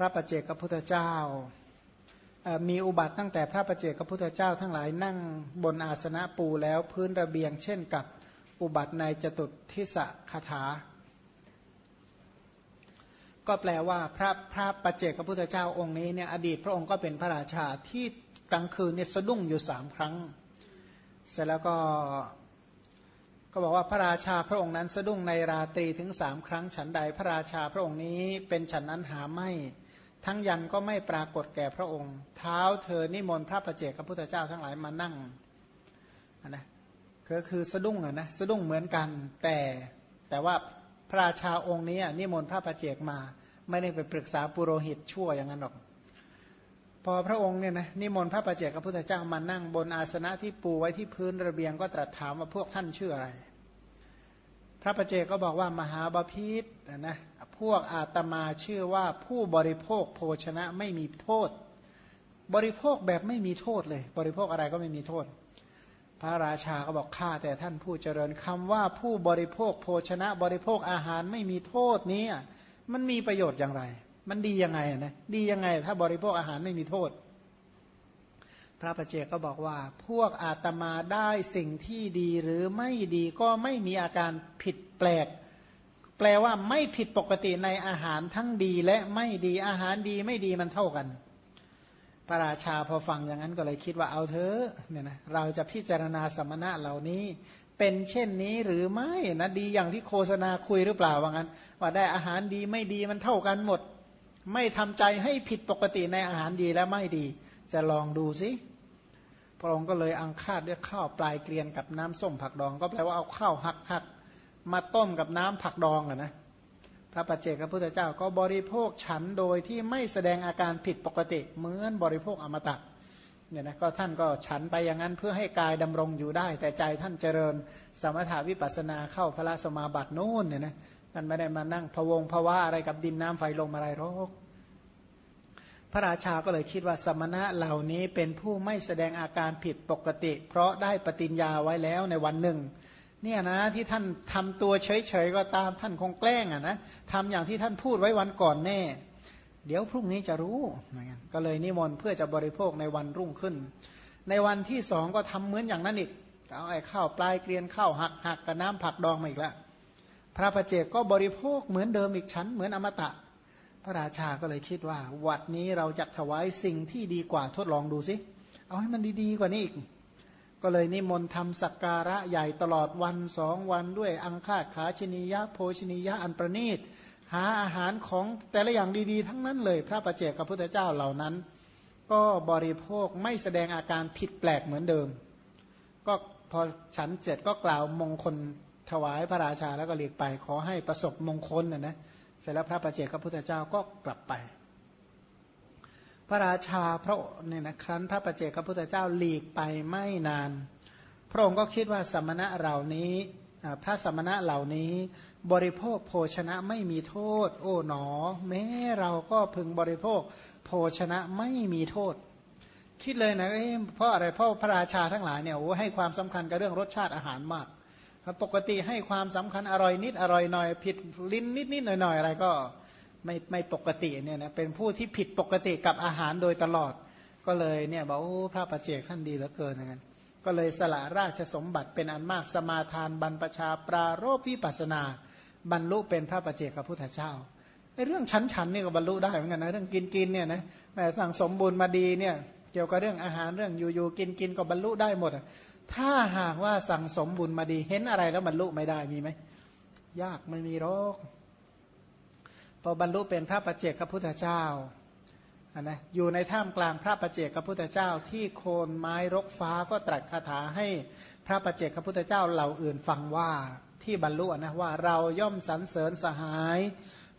พระประเจกพุทธเจ้ามีอุบัติตั้งแต่พระประเจกพุทธเจ้าทั้งหลายนั่งบนอาสนะปูแล้วพื้นระเบียงเช่นกับอุบัติในจตุทิสคาถา ก็แปลว่าพระพระประเจกพุทธเจ้าองค์นี้เนี่ยอดีตพระองค์ก็เป็นพระราชาที่กลางคืนเนี่ยสะดุ้งอยู่สามครั้ง เสร็จแล้วก็ก็บอกว่าพระราชาพระองค์นั้นสะดุ้งในราตรีถึงสามครั้งฉันใด พระราชาพระองค์นี้เป็นฉันนั้นหาไม่ ทั้งยันก็ไม่ปรากฏแก่พระองค์ เท้าเธอนิมนต์พระประเจกพระพุทธเจ้าทั้งหลายมานั่งนะก็คือสะดุ้งอะนะสะดุ้งเหมือนกันแต่แต่ว่าพระราชาองค์นี้นิมนต์พระประเจกมา ไม่ได้ไปปรึกษาปุโรหิตชั่วอย่างนั้นหรอก พอพระองค์เนี่ยนะนิมนต์พระประเจกพระพุทธเจ้ามานั่งบนอาสนะที่ปูไว้ที่พื้นระเบียงก็ตรัสถามว่าพวกท่านชื่ออะไร พระประเจกก็บอกว่ามหาบาพิษนะ พวกอาตมาชื่อว่าผู้บริโภคโภชนะไม่มีโทษ บริโภคแบบไม่มีโทษเลย บริโภคอะไรก็ไม่มีโทษ พระราชาก็บอกข้าแต่ท่านผู้เจริญคำว่าผู้บริโภคโภชนะ บริโภคอาหารไม่มีโทษนี้มันมีประโยชน์อย่างไร มันดียังไงนะดียังไง ถ้าบริโภคอาหารไม่มีโทษ พระประเจกก็บอกว่า พวกอาตมาได้สิ่งที่ดีหรือไม่ดีก็ไม่มีอาการผิดแปลก แปลว่าไม่ผิดปกติในอาหารทั้งดีและไม่ดีอาหารดีไม่ดีมันเท่ากัน พระราชาพอฟังอย่างนั้นก็เลยคิดว่าเอาเถอะเนี่ยนะเราจะพิจารณาสมณะเหล่านี้ เป็นเช่นนี้หรือไม่นะดีอย่างที่โฆษณาคุยหรือเปล่าว่างั้น ว่าได้อาหารดีไม่ดีมันเท่ากันหมด ไม่ทำใจให้ผิดปกติในอาหารดีและไม่ดี จะลองดูสิพระองค์ก็เลยอังคาดด้วยข้าวปลายเกลียนกับน้ำส้มผักดอง ก็แปลว่าเอาข้าวหักหัก มาต้มกับน้ำผักดองอะนะพระปัจเจกพระพุทธเจ้าก็บริโภคฉันโดยที่ไม่แสดงอาการผิดปกติเหมือนบริโภคอมตะเนี่ยนะก็ท่านก็ฉันไปอย่างนั้นเพื่อให้กายดำรงอยู่ได้ แต่ใจท่านเจริญสมถาวิปัสนาเข้าพระสมาบัติโน่นเนี่ยนะท่านไม่ได้มานั่งพวงพวะอะไรกับดินน้ำไฟลมอะไรหรอกพระราชาก็เลยคิดว่าสมณะเหล่านี้เป็นผู้ไม่แสดงอาการผิดปกติ เพราะได้ปฏิญญาไว้แล้วในวันหนึ่ง เนี่ยนะที่ท่านทำตัวเฉยๆก็ตามท่านคงแกล้งอะนะทำอย่างที่ท่านพูดไว้วันก่อนแน่ เดี๋ยวพรุ่งนี้จะรู้เหมือนกันก็เลยนิมนต์เพื่อจะบริโภคในวันรุ่งขึ้น ในวันที่สองก็ทำเหมือนอย่างนั้นอีกเอาไอ้ข้าวปลายเกลียนข้าวหักหักกับน้ำผักดองมาอีกแล้วพระประเจกก็บริโภคเหมือนเดิมอีกชั้นเหมือนอมตะ พระราชาก็เลยคิดว่า วัดนี้เราจะถวายสิ่งที่ดีกว่าทดลองดูสิเอาให้มันดีๆกว่านี้อีก ก็เลยนิมนต์ทำสักการะใหญ่ตลอดวันสองวันด้วยอังคาดขาชนียะโภชนียะอันประณีต หาอาหารของแต่ละอย่างดีๆ ทั้งนั้นเลย พระประเจกกับพุทธเจ้าเหล่านั้น ก็บริโภคไม่แสดงอาการผิดแปลกเหมือนเดิม ก็พอฉันเจ็ดก็กล่าวมงคลถวายพระราชาแล้วก็เรียกไปขอให้ประสบมงคลนะนะเสร็จแล้วพระประเจกกับพุทธเจ้าก็กลับไป พระราชาพระเนี่ยนะครั้นพระประเจกพระพุทธเจ้าหลีกไปไม่นาน พระองค์ก็คิดว่าสมณะเหล่านี้พระสมณะเหล่านี้ บริโภคโภชนะไม่มีโทษ โอ้หนอ แม้เราก็พึงบริโภคโภชนะไม่มีโทษ คิดเลยนะเพราะอะไรเพราะพระราชาทั้งหลายเนี่ยโอ้ให้ความสำคัญกับเรื่องรสชาติอาหารมากปกติให้ความสำคัญอร่อยนิดอร่อยหน่อย ผิดลิ้นนิดนิดหน่อยหน่อยอะไรก็ ไม่ไม่ปกติเนี่ยนะเป็นผู้ที่ผิดปกติกับอาหารโดยตลอด ก็เลยเนี่ยบอกโอ้พระประเจกท่านดีเหลือเกินอย่างนั้นก็เลยสละราชสมบัติเป็นอันมากสมาทานบรรพชาปรารปวิปัสนา บรรลุเป็นพระประเจกพระพุทธเจ้าไอ้เรื่องชั้นฉันนี่ก็บรรลุได้เหมือนกันนะเรื่องกินกินเนี่ยนะแม่สั่งสมบูรณ์มาดีเนี่ยเกี่ยวกับเรื่องอาหารเรื่องอยู่อยู่กินกินก็บรรลุได้หมดถ้าหากว่าสั่งสมบุญมาดีเห็นอะไรแล้วบรรลุไม่ได้มีไหมยากไม่มีหรอก พอบรรลุเป็นพระประเจกพระพุทธเจ้านะอยู่ในท่ามกลางพระประเจกพระพุทธเจ้า ที่โคนไม้รกฟ้าก็ตรัสคาถาให้พระประเจกพระพุทธเจ้าเหล่าอื่นฟังว่าที่บรรลุนะว่าเราย่อมสรรเสริญสหาย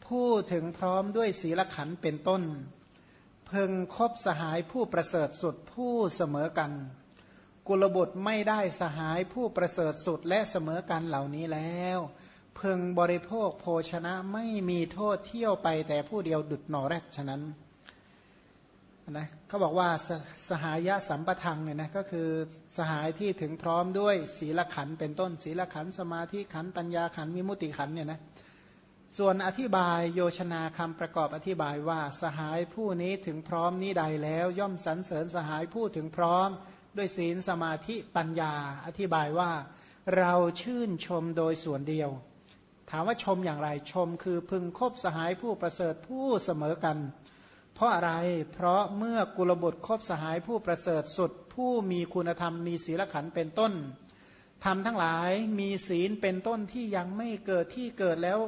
พูดถึงพร้อมด้วยศีลขันเป็นต้น เพึงคบสหายผู้ประเสริฐสุดผู้เสมอกัน กุลบุตรไม่ได้สหายผู้ประเสริฐสุดและเสมอกันเหล่านี้แล้ว พึงบริโภคโภชนะไม่มีโทษเที่ยวไปแต่ผู้เดียวดุดหนอแรกฉะนั้นนะเขาบอกว่าสสหายะสัมปทังเนี่ยนะก็คือสหายที่ถึงพร้อมด้วยศีลขันเป็นต้นศีลขันสมาธิขันปัญญาขันวิมุติขันเนี่ยนะส่วนอธิบายโยชนาคำประกอบอธิบายว่าสหายผู้นี้ถึงพร้อมนี้ใดแล้ว ย่อมสรรเสริญสหายผู้ถึงพร้อม ด้วยศีลสมาธิปัญญา อธิบายว่าเราชื่นชมโดยส่วนเดียว ถามว่าชมอย่างไรชมคือพึงคบสหายผู้ประเสริฐผู้เสมอกัน เพราะอะไรเพราะเมื่อกุลบุตรคบสหายผู้ประเสริฐสุด ผู้มีคุณธรรมมีศีลขันเป็นต้นทำทั้งหลายมีศีลเป็นต้นที่ยังไม่เกิดที่เกิดแล้ว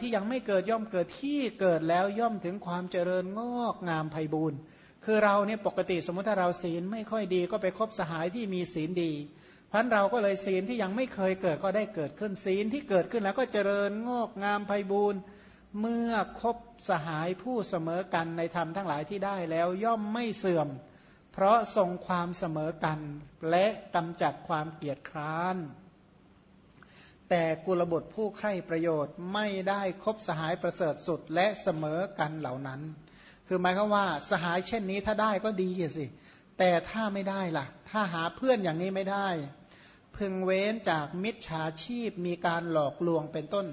ที่ยังไม่เกิดย่อมเกิดที่เกิดแล้วย่อมถึงความเจริญงอกงามไพบูรณ์คือเราเนี่ยปกติสมมติถ้าเราศีลไม่ค่อยดีก็ไปคบสหายที่มีศีลดี พันเราก็เลยศีลที่ยังไม่เคยเกิดก็ได้เกิดขึ้นศีลที่เกิดขึ้นแล้วก็เจริญงอกงามไพบูรณ์เมื่อคบสหายผู้เสมอกันในธรรมทั้งหลายที่ได้แล้วย่อมไม่เสื่อม เพราะทรงความเสมอกัน และกำจัดความเกียดคร้าน แต่กุลบุตรผู้ใคร่ประโยชน์ไม่ได้คบสหายประเสริฐสุดและเสมอกันเหล่านั้น คือหมายความว่าสหายเช่นนี้ถ้าได้ก็ดีสิ แต่ถ้าไม่ได้ล่ะ ถ้าหาเพื่อนอย่างนี้ไม่ได้ พึงเว้นจากมิจฉาชีพมีการหลอกลวงเป็นต้น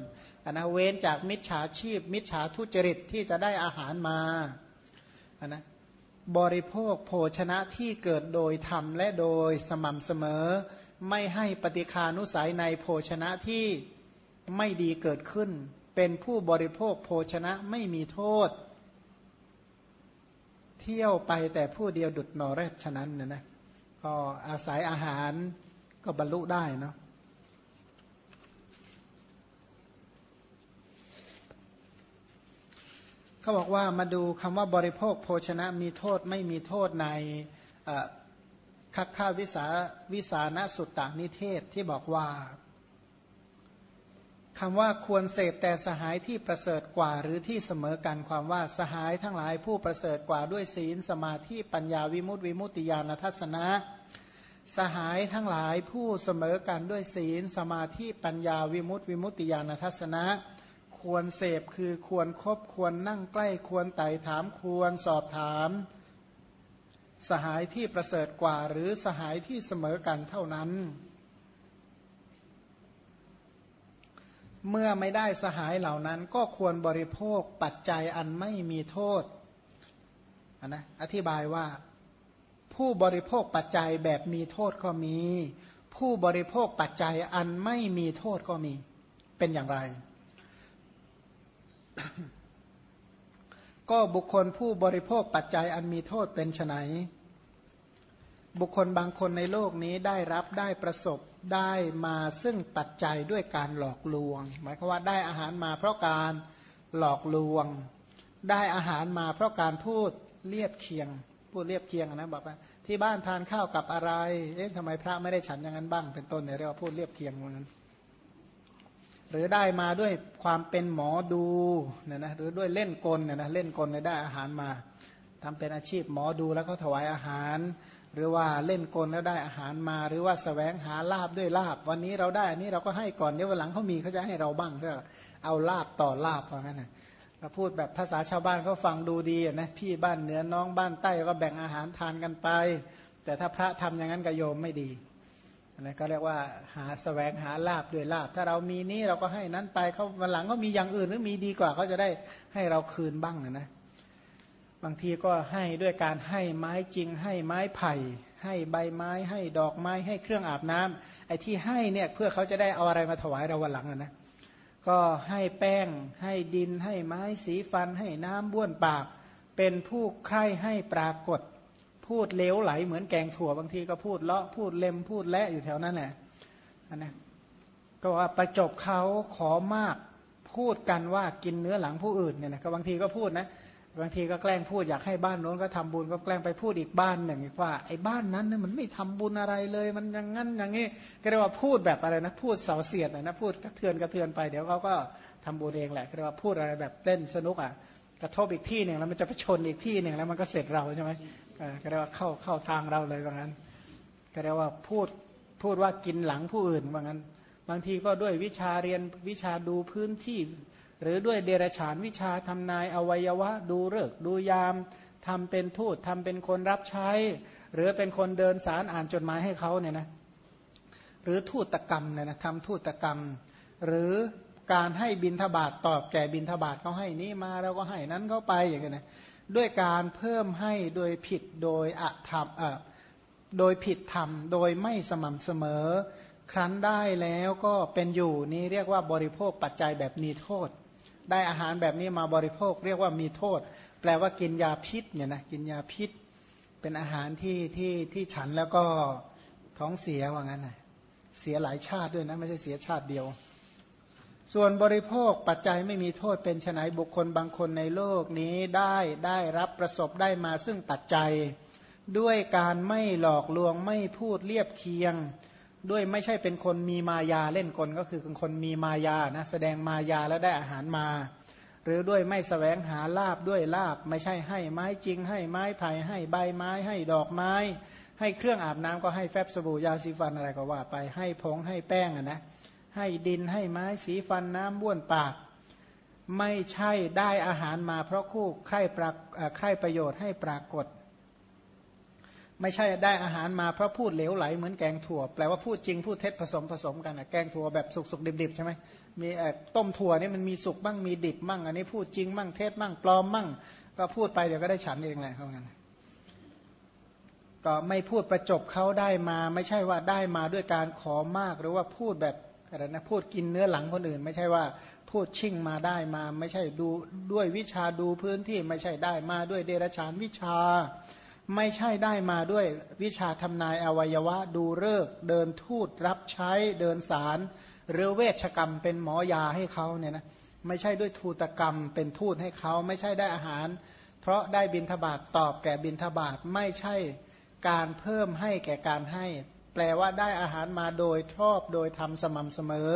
นนะเว้นจากมิจฉาชีพ มิจฉาทุจริตที่จะได้อาหารมาอันนะบริโภคโภชนะที่เกิดโดยธรรมและโดยสม่ำเสมอ ไม่ให้ปฏิคานุสัยในโภชนะที่ไม่ดีเกิดขึ้น เป็นผู้บริโภคโภชนะไม่มีโทษ เที่ยวไปแต่ผู้เดียวดุดนอแรกฉะนั้นนะนะก็อาศัยอาหาร ก็บรรลุได้เนาะเขาบอกว่ามาดูคำว่าบริโภคโภชนะมีโทษไม่มีโทษในคักข้าวิสาวิสานสุตตานิเทศที่บอกว่าคำว่าควรเสพแต่สหายที่ประเสริฐกว่าหรือที่เสมอกันความว่าสหายทั้งหลายผู้ประเสริฐกว่าด้วยศีลสมาธิปัญญาวิมุตติวิมุตติญาณทัศนะ สหายทั้งหลายผู้เสมอกันด้วยศีล สมาธิปัญญาวิมุตติวิมุตติญาณทัศนะ ควรเสพคือควรครบควรนั่งใกล้ควรไต่ถามควรสอบถาม สหายที่ประเสริฐกว่าหรือสหายที่เสมอกันเท่านั้น เมื่อไม่ได้สหายเหล่านั้นก็ควรบริโภคปัจจัยอันไม่มีโทษนะอธิบายว่า ผู้บริโภคปัจจัยแบบมีโทษก็มี ผู้บริโภคปัจจัยอันไม่มีโทษก็มี เป็นอย่างไร ก็บุคคลผู้บริโภคปัจจัยอันมีโทษเป็นไนบุคคลบางคนในโลกนี้ได้รับได้ประสบได้มาซึ่งปัจจัยด้วยการหลอกลวง หมายความว่าได้อาหารมาเพราะการหลอกลวง ได้อาหารมาเพราะการพูดเรียบเคียง พูดเรียบเคียงนะบอกว่าที่บ้านทานข้าวกับอะไร เอ๊ะทำไมพระไม่ได้ฉันอย่างนั้นบ้าง เป็นต้นเนี่ยเรียกว่าพูดเรียบเคียงเหมือนกันหรือได้มาด้วยความเป็นหมอดูเนี่ยนะหรือด้วยเล่นกลเนี่ยนะเล่นกลได้อาหารมาทำเป็นอาชีพหมอดูแล้วก็ถวายอาหาร หรือว่าเล่นกลแล้วได้อาหารมา หรือว่าสแสวงหาลาบด้วยลาบ วันนี้เราได้อันนี้เราก็ให้ก่อนเดี๋ยววันหลังเขามีเขาจะให้เราบ้างเพื่อเอาลาบต่อลาบเพราะงั้นนะ เราพูดแบบภาษาชาวบ้านเขาฟังดูดีนะพี่บ้านเหนือน้องบ้านใต้ก็แบ่งอาหารทานกันไป แต่ถ้าพระทำอย่างนั้นก็โยมไม่ดีนะก็เรียกว่าหาสแสวงหาลาบด้วยลาบ ถ้าเรามีนี้เราก็ให้นั้นไปเขาวันหลังก็มีอย่างอื่นหรือมีดีกว่าเขาจะได้ให้เราคืนบ้างนะนะบางทีก็ให้ด้วยการให้ไม้จริง ให้ไม้ไผ่ ให้ใบไม้ให้ดอกไม้ให้เครื่องอาบน้ำไอ้ที่ให้เนี่ยเพื่อเขาจะได้เอาอะไรมาถวายเราวันหลังนะ ก็ให้แป้ง ให้ดิน ให้ไม้สีฟัน ให้น้ำบ้วนปาก เป็นผู้ใคร่ให้ปรากฏ พูดเลวไหลเหมือนแกงถั่วบางทีก็พูดเลาะพูดเล็มพูดและอยู่แถวนั้นแหละนะก็ว่าประจบเขาขอมากพูดกันว่ากินเนื้อหลังผู้อื่นเนี่ยนะก็บางทีก็พูดนะ บางทีก็แกล้งพูดอยากให้บ้านโน้นก็ทำบุญก็แกล้งไปพูดอีกบ้านหนึ่งว่าไอ้บ้านนั้นเนี่ยมันไม่ทำบุญอะไรเลย มันอย่างงั้นอย่างนี้ก็เรียกว่าพูดแบบอะไรนะพูดเสาเสียดนะพูดกระเทือนกระเทือนไปเดี๋ยวเขาก็ทำบุญเองแหละก็เรียกว่าพูดอะไรแบบเต้นสนุกอะกระทบอีกที่หนึ่งแล้วมันจะไปชนอีกที่หนึ่งแล้วมันก็เสร็จเราใช่ไหมก็เรียกว่าเข้าเข้าทางเราเลยว่างั้น ก็เรียกว่าพูดพูดว่ากินหลังผู้อื่นว่างั้น บางทีก็ด้วยวิชาเรียนวิชาดูพื้นที่ หรือด้วยเดรฉานวิชาทำนายอวัยวะ ดูเลิกดูยามทำเป็นทูตทำเป็นคนรับใช้ หรือเป็นคนเดินสารอ่านจดหมายให้เขาเนี่ยนะหรือทูตกรรมเนี่ยนะทำทูตกรรม หรือการให้บินทบาทตอบแก่บินทบาทเขาให้นี้มาเราก็ให้นั้นเขาไปอย่างเงี้ยนะด้วยการเพิ่มให้โดยผิดโดยอะธรรมเอ่อโดยผิดธรรมโดยไม่สม่ำเสมอ ครั้นได้แล้วก็เป็นอยู่นี้เรียกว่าบริโภคปัจจัยแบบมีโทษ ได้อาหารแบบนี้มาบริโภค เรียกว่ามีโทษ แปลว่ากินยาพิษเนี่ยนะกินยาพิษ เป็นอาหารที่ที่ที่ฉันแล้วก็ท้องเสียว่างั้นนะเสียหลายชาติด้วยนะไม่ใช่เสียชาติเดียว ส่วนบริโภคปัจจัยไม่มีโทษเป็นไนบุคคลบางคนในโลกนี้ได้ได้รับประสบได้มาซึ่งปัจจัย ด้วยการไม่หลอกลวงไม่พูดเรียบเคียง ด้วยไม่ใช่เป็นคนมีมายาเล่นกลก็คือเป็นคนมีมายานะแสดงมายาแล้วได้อาหารมา หรือด้วยไม่สแสวงหาลาบด้วยลาบ ไม่ใช่ให้ไม้จริง ให้ไม้ไผ่ให้ใบไม้ ให้ดอกไม้ ให้เครื่องอาบน้ำก็ให้แฟบสบู่ยาสีฟันอะไรก็ว่าไปให้ผงให้แป้งอะนะให้ดินให้ไม้สีฟันน้ำบ้วนปาก ไม่ใช่ได้อาหารมาเพราะคู่ใคร่ปรากใคร่ประโยชน์ให้ปรากฏ ไม่ใช่ได้อาหารมาเพราะพูดเหลวไหลเหมือนแกงถั่ว แปลว่าพูดจริงพูดเท็จผสมผสมกันอะแกงถั่วแบบสุกสุกดิบดิบใช่ไหมมีต้มถั่วนี่มันมีสุกบ้างมีดิบบ้างอันนี้พูดจริงบ้างเท็จบ้างปลอมบ้างก็พูดไปเดี๋ยวก็ได้ฉันเองแหละเขางั้นก็ไม่พูดประจบเขาได้มา ไม่ใช่ว่าได้มาด้วยการขอมากหรือว่าพูดแบบอะไรนะพูดกินเนื้อหลังคนอื่น ไม่ใช่ว่าพูดชิ่งมาได้มา ไม่ใช่ดูด้วยวิชาดูพื้นที่ไม่ใช่ได้มาด้วยเดรชานวิชา ไม่ใช่ได้มาด้วยวิชาทำนายอวัยวะ ดูเลิกเดินทูตรับใช้เดินสารหรือเวชกรรมเป็นหมอยาให้เขาเนี่ยนะไม่ใช่ด้วยทูตกรรมเป็นทูตให้เขาไม่ใช่ได้อาหาร เพราะได้บินทบาทตอบแก่บินทบาทไม่ใช่การเพิ่มให้แก่การให้ แปลว่าได้อาหารมาโดยชอบโดยทำสม่ำเสมอ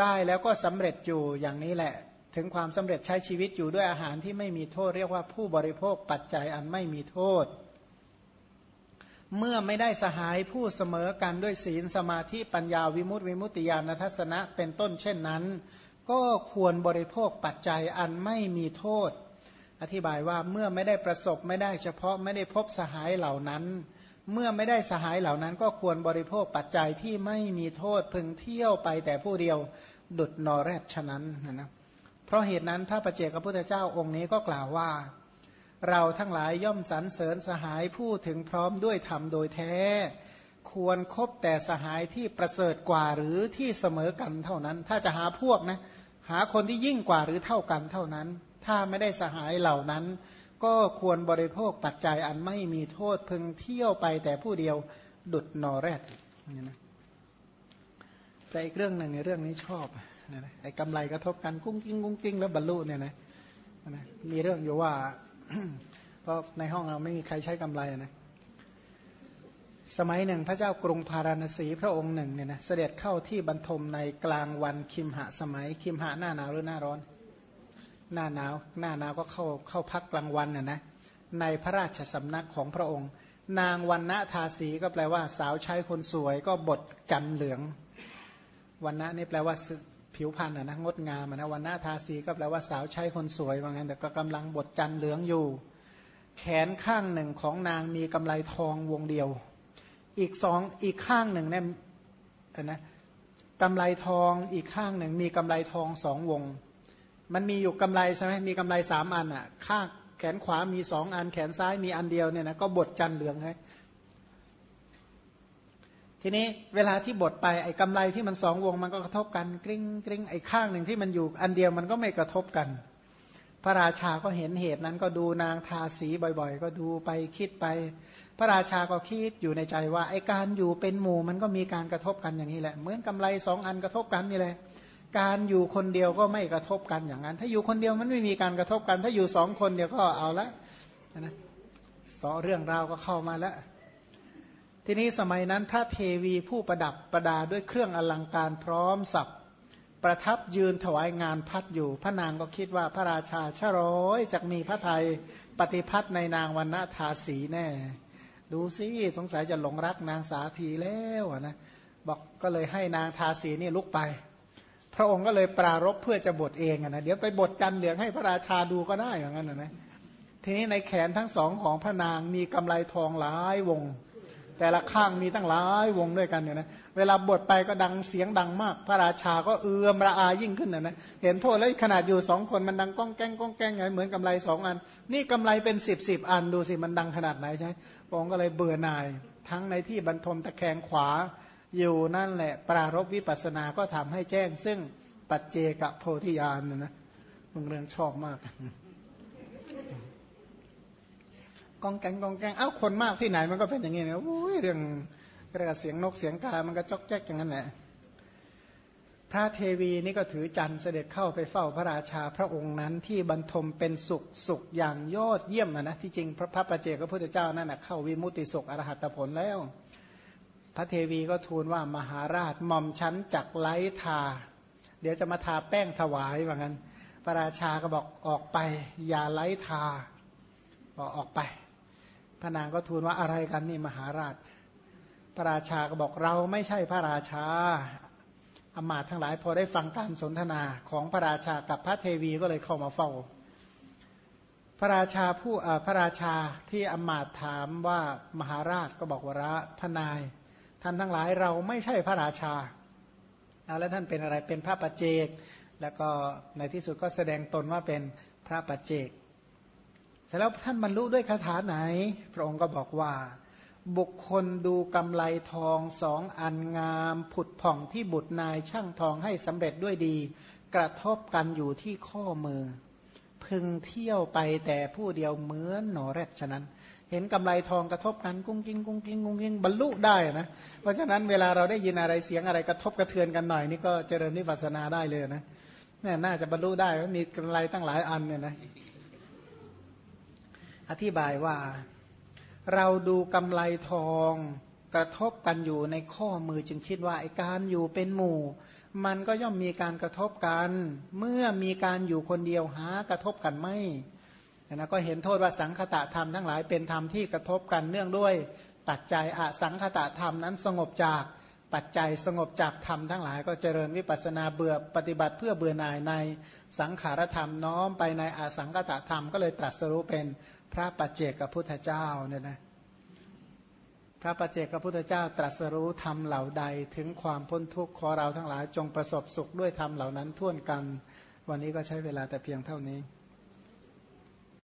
ได้แล้วก็สำเร็จอยู่อย่างนี้แหละ ถึงความสำเร็จใช้ชีวิตอยู่ด้วยอาหารที่ไม่มีโทษ เรียกว่าผู้บริโภคปัจจัยอันไม่มีโทษ เมื่อไม่ได้สหายผู้เสมอกันด้วยศีลสมาธิปัญญาวิมุตติวิมุตติญาณทัศนะเป็นต้นเช่นนั้น ก็ควรบริโภคปัจจัยอันไม่มีโทษ อธิบายว่าเมื่อไม่ได้ประสบไม่ได้เฉพาะไม่ได้พบสหายเหล่านั้น เมื่อไม่ได้สหายเหล่านั้น ก็ควรบริโภคปัจจัยที่ไม่มีโทษพึงเที่ยวไปแต่ผู้เดียวดุดนอแรดฉะนั้นนะ เพราะเหตุนั้นพระประเจกพระพุทธเจ้าองค์นี้ก็กล่าวว่า เราทั้งหลายย่อมสรรเสริญสหายผู้ถึงพร้อมด้วยธรรมโดยแท้ ควรครบแต่สหายที่ประเสริฐกว่าหรือที่เสมอกันเท่านั้น ถ้าจะหาพวกนะหาคนที่ยิ่งกว่าหรือเท่ากันเท่านั้น ถ้าไม่ได้สหายเหล่านั้น ก็ควรบริโภคปัจจัยอันไม่มีโทษพึงเที่ยวไปแต่ผู้เดียวดุดนอแรดนี่นะแต่อีกเรื่องหนึ่งในเรื่องนี้ชอบ นะไอ้กำไรกระทบกันกุ้งกิ้งกุ้งกิ้งแล้วบรรลุเนี่ยนะนะมีเรื่องอยู่ว่าเพราะในห้องเราไม่มีใครใช้กำไรนะสมัยหนึ่งพระเจ้ากรุงพาราณสีพระองค์หนึ่งเนี่ยนะเสด็จเข้าที่บรรทมในกลางวันคิมหะสมัย คิมหะหน้าหนาวหรือหน้าร้อน หน้าหนาวหน้าหนาวก็เข้าเข้าพักกลางวันน่ะนะในพระราชสำนักของพระองค์ นางวันณทาสีก็แปลว่า สาวใช้คนสวยก็บทจันเหลืองวันณะนี่แปลว่า ผิวพรรณนะงดงามนะวันณทาสีก็แปลว่าสาวใช้คนสวยว่างั้นแต่ก็กำลังบทจันเหลืองอยู่ แขนข้างหนึ่งของนางมีกำไลทองวงเดียว อีกสองอีกข้างหนึ่งเนี่ยนะกำไลทองอีกข้างหนึ่ง มีกำไลทองสองวง มันมีอยู่กำไรใช่ไหมมีกำไรสามอันอะข้างแขนขวามีสองอัน แขนซ้ายมีอันเดียวเนี่ยนะก็บดจันเหลืองให้ ทีนี้เวลาที่บดไปไอ้กำไรที่มันสองวงมันก็กระทบกันกริ้งกริ้งไอ้ข้างหนึ่งที่มันอยู่อันเดียวมันก็ไม่กระทบกัน พระราชาก็เห็นเหตุนั้นก็ดูนางทาสีบ่อย ๆ ก็ดูไปคิดไป พระราชาก็คิดอยู่ในใจว่าไอ้การอยู่เป็นหมู่มันก็มีการกระทบกันอย่างนี้แหละ เหมือนกำไรสองอันกระทบกันนี่แหละ การอยู่คนเดียวก็ไม่กระทบกันอย่างนั้น ถ้าอยู่คนเดียวมันไม่มีการกระทบกัน ถ้าอยู่สองคนเดียวก็เอาละนะสอเรื่องราวก็เข้ามาแล้ว ทีนี้สมัยนั้นพระเทวีผู้ประดับประดาด้วยเครื่องอลังการพร้อมสับประทับยืนถวายงานพัดอยู่ พระนางก็คิดว่าพระราชาชร้อยจะมีพระไทยปฏิพัทธ์ในนางวันณทาสีแน่ ดูสิสงสัยจะหลงรักนางสาธีแล้วนะบอกก็เลยให้นางทาสีนี่ลุกไป พระองค์ก็เลยปรารบเพื่อจะบทเองนะเดี๋ยวไปบทจันเหลืองให้พระราชาดูก็ได้อย่างนั้นนะทีนี้ในแขนทั้งสองของพระนางมีกำไลทองหลายวง แต่ละข้างมีตั้งหลายวงด้วยกันเนี่ยนะ เวลาบทไปก็ดังเสียงดังมาก พระราชาก็เอือมระอายิ่งขึ้นนะนะ เห็นโทษแล้วขนาดอยู่สองคนมันดังก้องแก้งก้องแก้งไงเหมือนกำไรสองอัน นี่กำไรเป็นสิบสิบอันดูสิมันดังขนาดไหนใช่พระองค์ก็เลยเบื่อหน่าย ทั้งในที่บรรทมตะแคงขวาอยู่นั่นแหละ ปรารบวิปัสสนาก็ทำให้แจ้ง ซึ่งปัจเจกโพธิญาณนะนะมึงเรื่องชอบมาก กองแกงกองแกงเอ้าคนมากที่ไหนมันก็เป็นอย่างนี้นะโอ้ยเรื่องเรื่องเสียงนกเสียงกา มันก็จอกแจ๊กอย่างนั้นแหละพระเทวีนี่ก็ถือจันเสด็จเข้าไปเฝ้าพระราชาพระองค์นั้นที่บรรทมเป็นสุขสุขอย่างยอดเยี่ยมนะนะที่จริงพระพระประเจกพระพุทธเจ้านั่นนะเข้าวิมุติสุขอรหัตผลแล้ว พระเทวีก็ทูลว่ามหาราชหม่อมชั้นจักไล้ทา เดี๋ยวจะมาทาแป้งถวายว่างั้น พระราชาก็บอกออกไป อย่าไล้ทาบอกออกไป พระนางก็ทูลว่าอะไรกันนี่มหาราช พระราชาก็บอกเราไม่ใช่พระราชาอมาตทั้งหลายพอได้ฟังการสนทนาของพระราชากับพระเทวีก็เลยเข้ามาเฝ้า พระราชาผู้พระราชาที่อมาตถามว่ามหาราชก็บอกว่าระพนาย ท่านทั้งหลายเราไม่ใช่พระราชาแล้วท่านเป็นอะไรเป็นพระปัจเจก แล้วก็ในที่สุดก็แสดงตนว่าเป็นพระปัจเจก แต่แล้วท่านบรรลุด้วยคาถาไหน พระองค์ก็บอกว่า บุคคลดูกำไลทองสองอันงาม ผุดผ่องที่บุตรนายช่างทองให้สำเร็จด้วยดี กระทบกันอยู่ที่ข้อมือ พึงเที่ยวไปแต่ผู้เดียวเหมือนหนอแรดฉะนั้น เห็นกำไลทองกระทบกันกุ้งกิ้งกุ้งกิ้งกุ้งกิ้งบรรลุได้นะเพราะฉะนั้นเวลาเราได้ยินอะไรเสียงอะไรกระทบกระเทือนกันหน่อยนี่ก็เจริญนิพพานาได้เลยนะน่าจะบรรลุได้ว่ามีกำไลตั้งหลายอันเนี่ยนะ อธิบายว่า เราดูกำไลทองกระทบกันอยู่ในข้อมือจึงคิดว่าไอการอยู่เป็นหมู่ มันก็ย่อมมีการกระทบกัน เมื่อมีการอยู่คนเดียวหากระทบกันไม่นะก็เห็นโทษว่าสังคตะธรรมทั้งหลายเป็นธรรมที่กระทบกันเนื่องด้วยปัจจัยอสังคตะธรรมนั้นสงบจาก ปัจจัยสงบจากธรรมทั้งหลาย ก็เจริญวิปัสนาเบื่อปฏิบัติเพื่อเบื่อหน่ายในสังขารธรรมน้อมไปในอสังกตธรรมก็เลยตรัสรู้เป็นพระปัจเจกพุทธเจ้าเนี่ยนะพระปัจเจกพุทธเจ้าตรัสรู้ธรรมเหล่าใดถึงความพ้นทุกข์ขอเราทั้งหลายจงประสบสุขด้วยธรรมเหล่านั้นท่วนกัน วันนี้ก็ใช้เวลาแต่เพียงเท่านี้